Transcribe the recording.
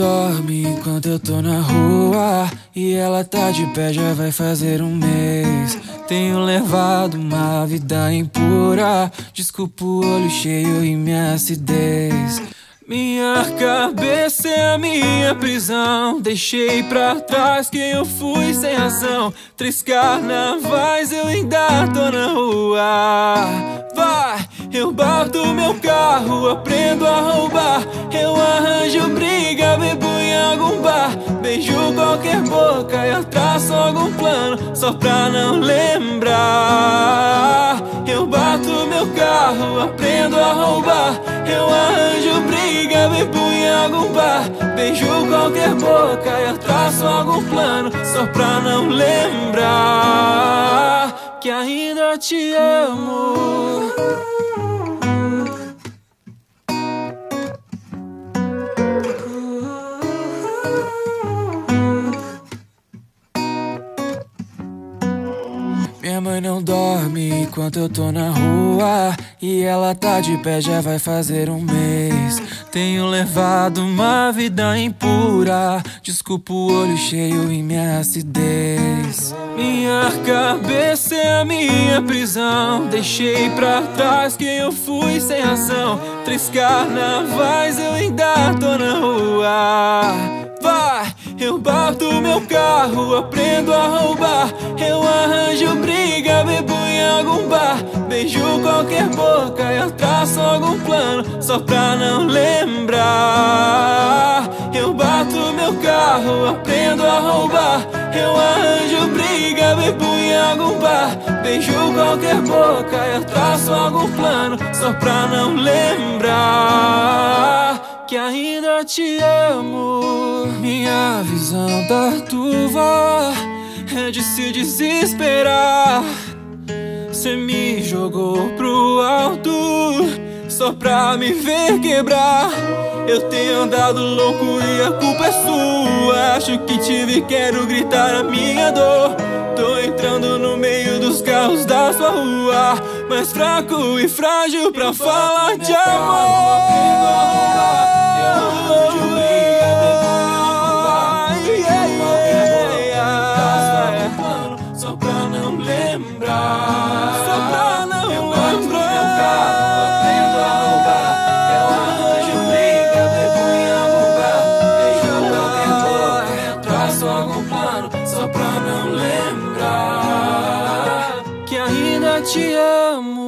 dorme enquanto eu tô na rua. E ela tá de pé, já vai fazer um mês. Tenho levado uma vida impura. Desculpa o olho cheio e minha acidez. Minha cabeça é a minha prisão. Deixei pra trás quem eu fui sem razão. Três carnavais eu ainda tô na rua. Vai, eu bato meu carro, aprendo a roubar. Beijo qualquer boca eu traço algum plano só pra não lembrar. Eu bato meu carro, aprendo a roubar. Eu arranjo briga, bebo em algum bar. Beijo qualquer boca eu traço algum plano só pra não lembrar que ainda te amo. Minha mãe não dorme enquanto eu tô na rua. E ela tá de pé, já vai fazer um mês. Tenho levado uma vida impura. Desculpa o olho cheio e minha acidez. Minha cabeça é a minha prisão. Deixei pra trás quem eu fui sem razão. Três carnavais eu ainda tô na rua. Vai, eu bato meu carro, aprendo a roubar. Eu arranjo algum bar. Beijo qualquer boca, eu traço algum plano só pra não lembrar. Eu bato meu carro, aprendo a roubar. Eu arranjo briga, bebo em algum bar. Beijo qualquer boca, eu traço algum plano só pra não lembrar que ainda te amo. Minha visão da turva é de se desesperar. Cê me jogou pro alto só pra me ver quebrar. Eu tenho andado louco e a culpa é sua. Acho que tive, quero gritar a minha dor. Tô entrando no meio dos carros da sua rua. Mais fraco e frágil pra falar de amor. Te amo.